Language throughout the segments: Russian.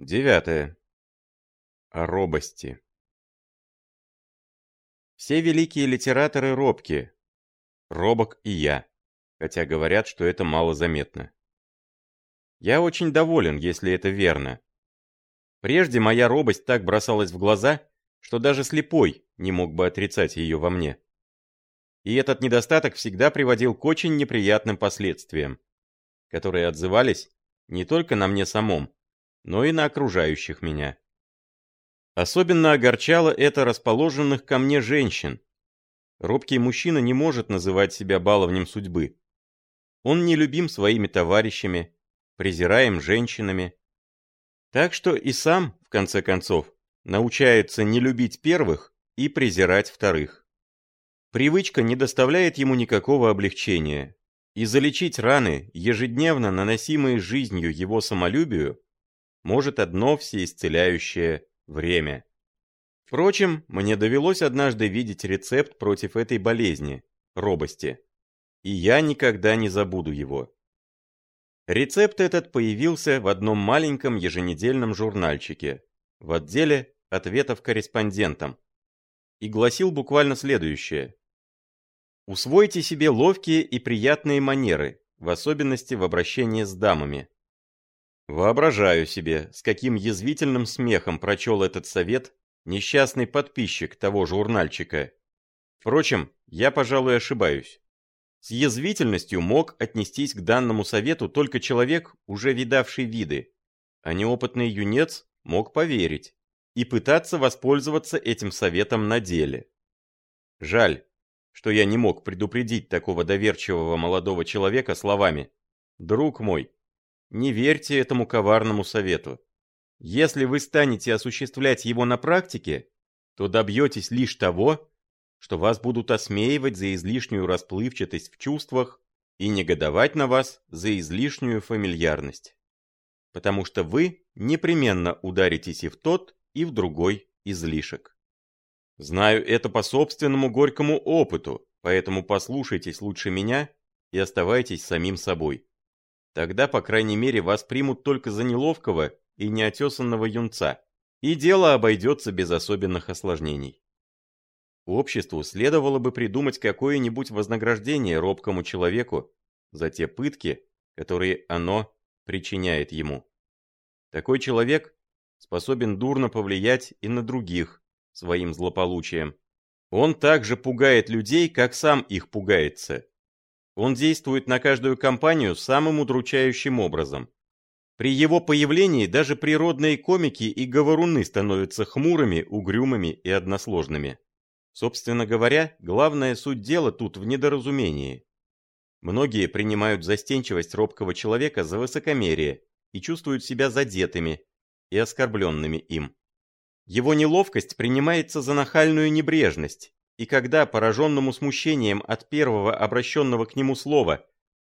Девятое. О робости. Все великие литераторы робки. Робок и я, хотя говорят, что это малозаметно. Я очень доволен, если это верно. Прежде моя робость так бросалась в глаза, что даже слепой не мог бы отрицать ее во мне. И этот недостаток всегда приводил к очень неприятным последствиям, которые отзывались не только на мне самом, но и на окружающих меня. Особенно огорчало это расположенных ко мне женщин. Робкий мужчина не может называть себя баловнем судьбы. Он не любим своими товарищами, презираем женщинами. Так что и сам, в конце концов, научается не любить первых и презирать вторых. Привычка не доставляет ему никакого облегчения, и залечить раны, ежедневно наносимые жизнью его самолюбию, может одно всеисцеляющее время. Впрочем, мне довелось однажды видеть рецепт против этой болезни, робости, и я никогда не забуду его. Рецепт этот появился в одном маленьком еженедельном журнальчике, в отделе ответов корреспондентам, и гласил буквально следующее. Усвойте себе ловкие и приятные манеры, в особенности в обращении с дамами. Воображаю себе, с каким язвительным смехом прочел этот совет несчастный подписчик того журнальчика. Впрочем, я, пожалуй, ошибаюсь. С язвительностью мог отнестись к данному совету только человек, уже видавший виды, а неопытный юнец мог поверить и пытаться воспользоваться этим советом на деле. Жаль, что я не мог предупредить такого доверчивого молодого человека словами «Друг мой, не верьте этому коварному совету. Если вы станете осуществлять его на практике, то добьетесь лишь того, что вас будут осмеивать за излишнюю расплывчатость в чувствах и негодовать на вас за излишнюю фамильярность. Потому что вы непременно ударитесь и в тот, и в другой излишек. Знаю это по собственному горькому опыту, поэтому послушайтесь лучше меня и оставайтесь самим собой. Тогда, по крайней мере, вас примут только за неловкого и неотесанного юнца, и дело обойдется без особенных осложнений. Обществу следовало бы придумать какое-нибудь вознаграждение робкому человеку за те пытки, которые оно причиняет ему. Такой человек способен дурно повлиять и на других своим злополучием. Он также пугает людей, как сам их пугается, он действует на каждую компанию самым удручающим образом. При его появлении даже природные комики и говоруны становятся хмурыми, угрюмыми и односложными. Собственно говоря, главная суть дела тут в недоразумении. Многие принимают застенчивость робкого человека за высокомерие и чувствуют себя задетыми и оскорбленными им. Его неловкость принимается за нахальную небрежность, и когда, пораженному смущением от первого обращенного к нему слова,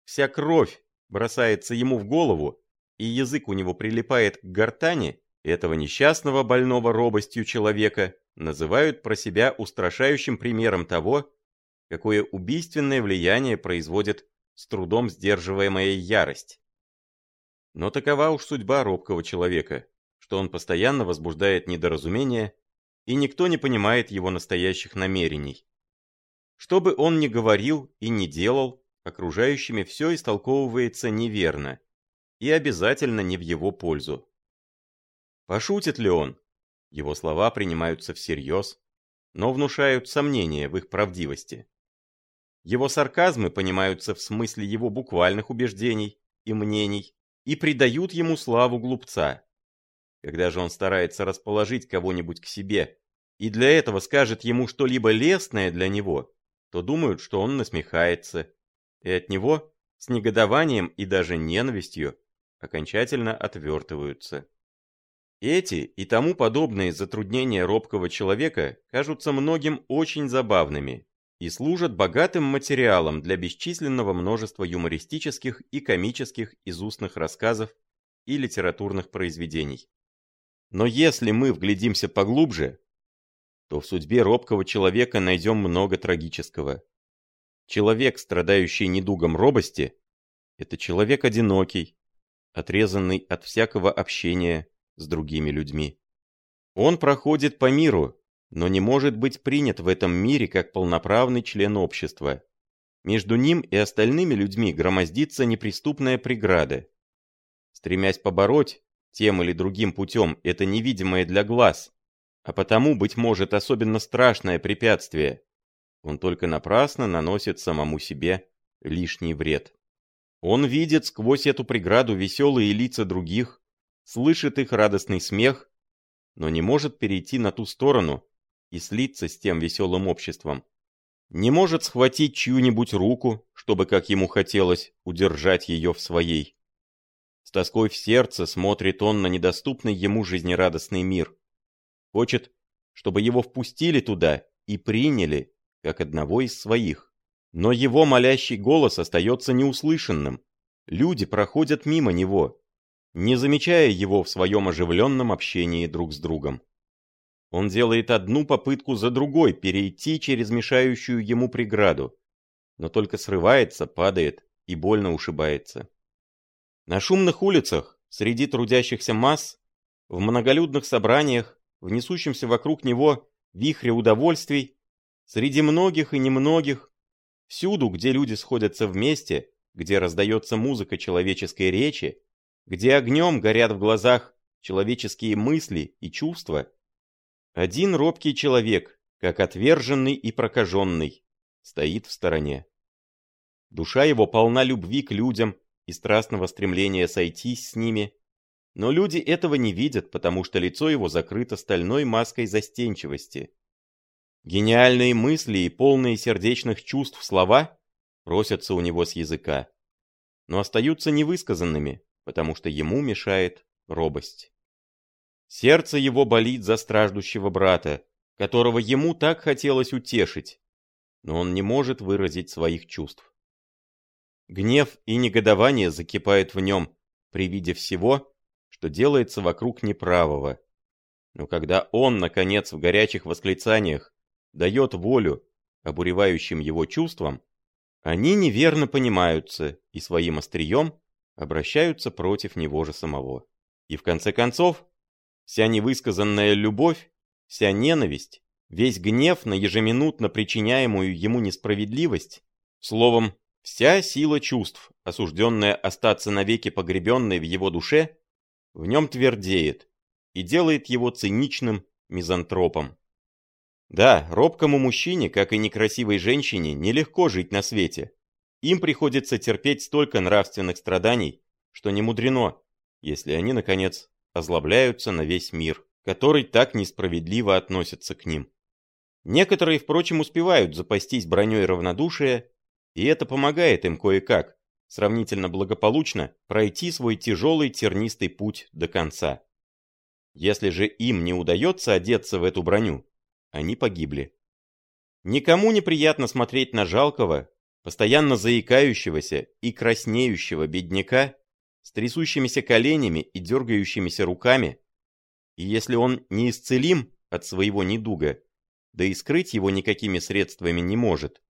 вся кровь бросается ему в голову, и язык у него прилипает к гортани, этого несчастного больного робостью человека называют про себя устрашающим примером того, какое убийственное влияние производит с трудом сдерживаемая ярость. Но такова уж судьба робкого человека, что он постоянно возбуждает недоразумение и никто не понимает его настоящих намерений. Что бы он ни говорил и ни делал, окружающими все истолковывается неверно и обязательно не в его пользу. Пошутит ли он? Его слова принимаются всерьез, но внушают сомнения в их правдивости. Его сарказмы понимаются в смысле его буквальных убеждений и мнений и придают ему славу глупца, когда же он старается расположить кого-нибудь к себе, и для этого скажет ему что-либо лестное для него, то думают, что он насмехается, и от него с негодованием и даже ненавистью окончательно отвертываются. Эти и тому подобные затруднения робкого человека кажутся многим очень забавными и служат богатым материалом для бесчисленного множества юмористических и комических из устных рассказов и литературных произведений. Но если мы вглядимся поглубже, то в судьбе робкого человека найдем много трагического. Человек, страдающий недугом робости, это человек одинокий, отрезанный от всякого общения, с другими людьми. Он проходит по миру, но не может быть принят в этом мире как полноправный член общества. Между ним и остальными людьми громоздится неприступная преграда. Стремясь побороть тем или другим путем это невидимое для глаз, а потому, быть может, особенно страшное препятствие, он только напрасно наносит самому себе лишний вред. Он видит сквозь эту преграду веселые лица других, слышит их радостный смех, но не может перейти на ту сторону и слиться с тем веселым обществом, не может схватить чью-нибудь руку, чтобы, как ему хотелось, удержать ее в своей. С тоской в сердце смотрит он на недоступный ему жизнерадостный мир. Хочет, чтобы его впустили туда и приняли, как одного из своих. Но его молящий голос остается неуслышанным. Люди проходят мимо него, не замечая его в своем оживленном общении друг с другом. Он делает одну попытку за другой перейти через мешающую ему преграду, но только срывается, падает и больно ушибается. На шумных улицах, среди трудящихся масс, в многолюдных собраниях, в несущемся вокруг него вихре удовольствий, среди многих и немногих, всюду, где люди сходятся вместе, где раздается музыка человеческой речи, где огнем горят в глазах человеческие мысли и чувства, один робкий человек, как отверженный и прокаженный, стоит в стороне. Душа его полна любви к людям и страстного стремления сойтись с ними, но люди этого не видят, потому что лицо его закрыто стальной маской застенчивости. Гениальные мысли и полные сердечных чувств слова просятся у него с языка, но остаются невысказанными, потому что ему мешает робость. Сердце его болит за страждущего брата, которого ему так хотелось утешить, но он не может выразить своих чувств. Гнев и негодование закипают в нем при виде всего, что делается вокруг неправого. Но когда он, наконец, в горячих восклицаниях дает волю обуревающим его чувствам, они неверно понимаются и своим острием обращаются против него же самого. И в конце концов, Вся невысказанная любовь, вся ненависть, весь гнев на ежеминутно причиняемую ему несправедливость, словом, вся сила чувств, осужденная остаться навеки погребенной в его душе, в нем твердеет и делает его циничным мизантропом. Да, робкому мужчине, как и некрасивой женщине, нелегко жить на свете. Им приходится терпеть столько нравственных страданий, что не мудрено, если они, наконец, озлобляются на весь мир, который так несправедливо относится к ним. Некоторые, впрочем, успевают запастись броней равнодушия, и это помогает им кое-как, сравнительно благополучно, пройти свой тяжелый тернистый путь до конца. Если же им не удается одеться в эту броню, они погибли. Никому неприятно смотреть на жалкого, постоянно заикающегося и краснеющего бедняка, с трясущимися коленями и дергающимися руками, и если он не исцелим от своего недуга, да и скрыть его никакими средствами не может,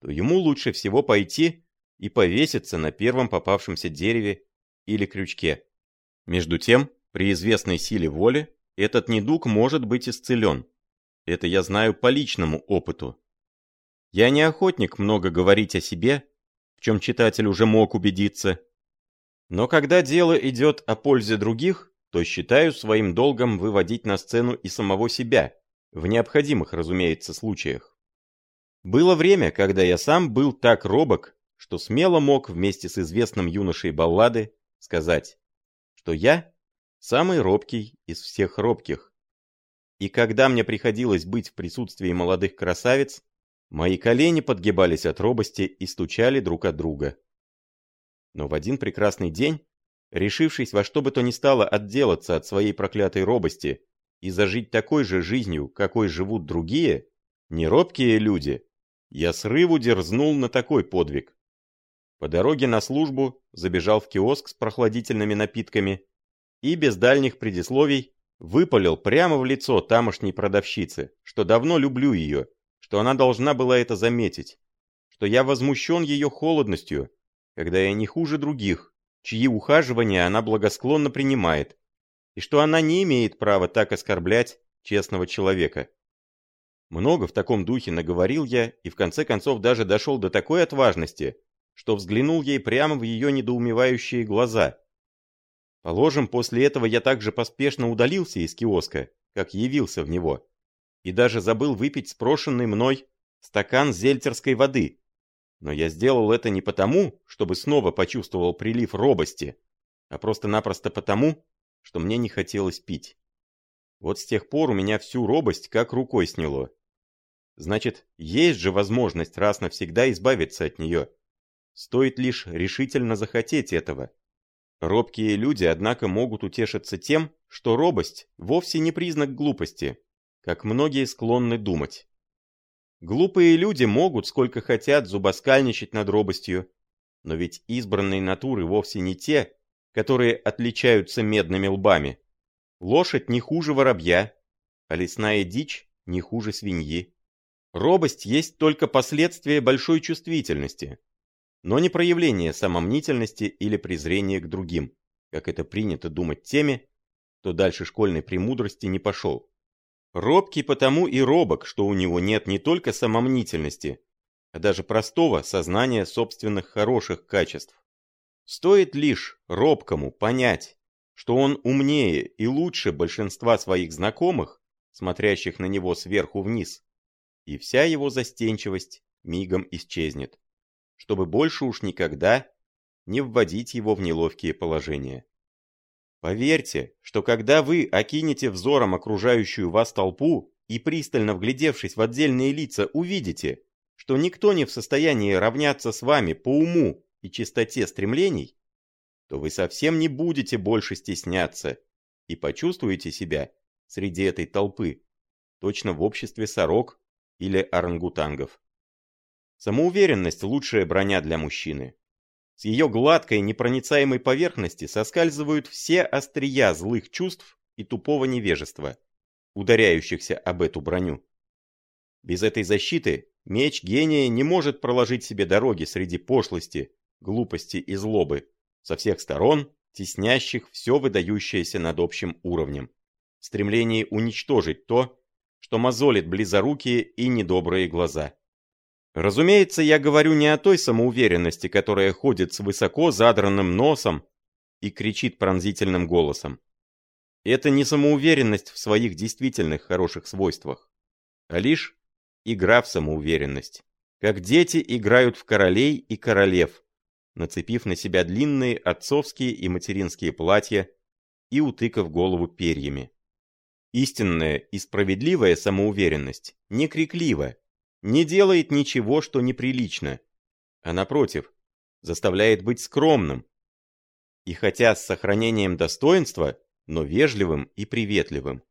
то ему лучше всего пойти и повеситься на первом попавшемся дереве или крючке. Между тем, при известной силе воли, этот недуг может быть исцелен. Это я знаю по личному опыту. Я не охотник много говорить о себе, в чем читатель уже мог убедиться, но когда дело идет о пользе других, то считаю своим долгом выводить на сцену и самого себя, в необходимых, разумеется, случаях. Было время, когда я сам был так робок, что смело мог вместе с известным юношей баллады сказать, что я самый робкий из всех робких. И когда мне приходилось быть в присутствии молодых красавиц, мои колени подгибались от робости и стучали друг от друга. Но в один прекрасный день, решившись во что бы то ни стало отделаться от своей проклятой робости и зажить такой же жизнью, какой живут другие, неробкие люди, я срыву дерзнул на такой подвиг. По дороге на службу забежал в киоск с прохладительными напитками и без дальних предисловий выпалил прямо в лицо тамошней продавщице, что давно люблю ее, что она должна была это заметить, что я возмущен ее холодностью когда я не хуже других, чьи ухаживания она благосклонно принимает, и что она не имеет права так оскорблять честного человека. Много в таком духе наговорил я и в конце концов даже дошел до такой отважности, что взглянул ей прямо в ее недоумевающие глаза. Положим, после этого я также поспешно удалился из киоска, как явился в него, и даже забыл выпить спрошенный мной стакан зельтерской воды. Но я сделал это не потому, чтобы снова почувствовал прилив робости, а просто-напросто потому, что мне не хотелось пить. Вот с тех пор у меня всю робость как рукой сняло. Значит, есть же возможность раз навсегда избавиться от нее. Стоит лишь решительно захотеть этого. Робкие люди, однако, могут утешиться тем, что робость вовсе не признак глупости, как многие склонны думать. Глупые люди могут сколько хотят зубоскальничать над робостью, но ведь избранные натуры вовсе не те, которые отличаются медными лбами. Лошадь не хуже воробья, а лесная дичь не хуже свиньи. Робость есть только последствие большой чувствительности, но не проявление самомнительности или презрения к другим, как это принято думать теми, кто дальше школьной премудрости не пошел. Робкий потому и робок, что у него нет не только самомнительности, а даже простого сознания собственных хороших качеств. Стоит лишь робкому понять, что он умнее и лучше большинства своих знакомых, смотрящих на него сверху вниз, и вся его застенчивость мигом исчезнет чтобы больше уж никогда не вводить его в неловкие положения. Поверьте, что когда вы окинете взором окружающую вас толпу и пристально вглядевшись в отдельные лица увидите, что никто не в состоянии равняться с вами по уму и чистоте стремлений, то вы совсем не будете больше стесняться и почувствуете себя среди этой толпы, точно в обществе сорок или орангутангов. Самоуверенность – лучшая броня для мужчины. С ее гладкой, непроницаемой поверхности соскальзывают все острия злых чувств и тупого невежества, ударяющихся об эту броню. Без этой защиты меч гения не может проложить себе дороги среди пошлости, глупости и злобы, со всех сторон теснящих все выдающееся над общим уровнем, в стремлении уничтожить то, что мозолит близорукие и недобрые глаза. Разумеется, я говорю не о той самоуверенности, которая ходит с высоко задранным носом и кричит пронзительным голосом. Это не самоуверенность в своих действительных хороших свойствах, а лишь игра в самоуверенность. Как дети играют в королей и королев, нацепив на себя длинные отцовские и материнские платья и утыкав голову перьями. Истинная и справедливая самоуверенность не криклива, не делает ничего, что неприлично, а напротив, заставляет быть скромным. И хотя с сохранением достоинства, но вежливым и приветливым.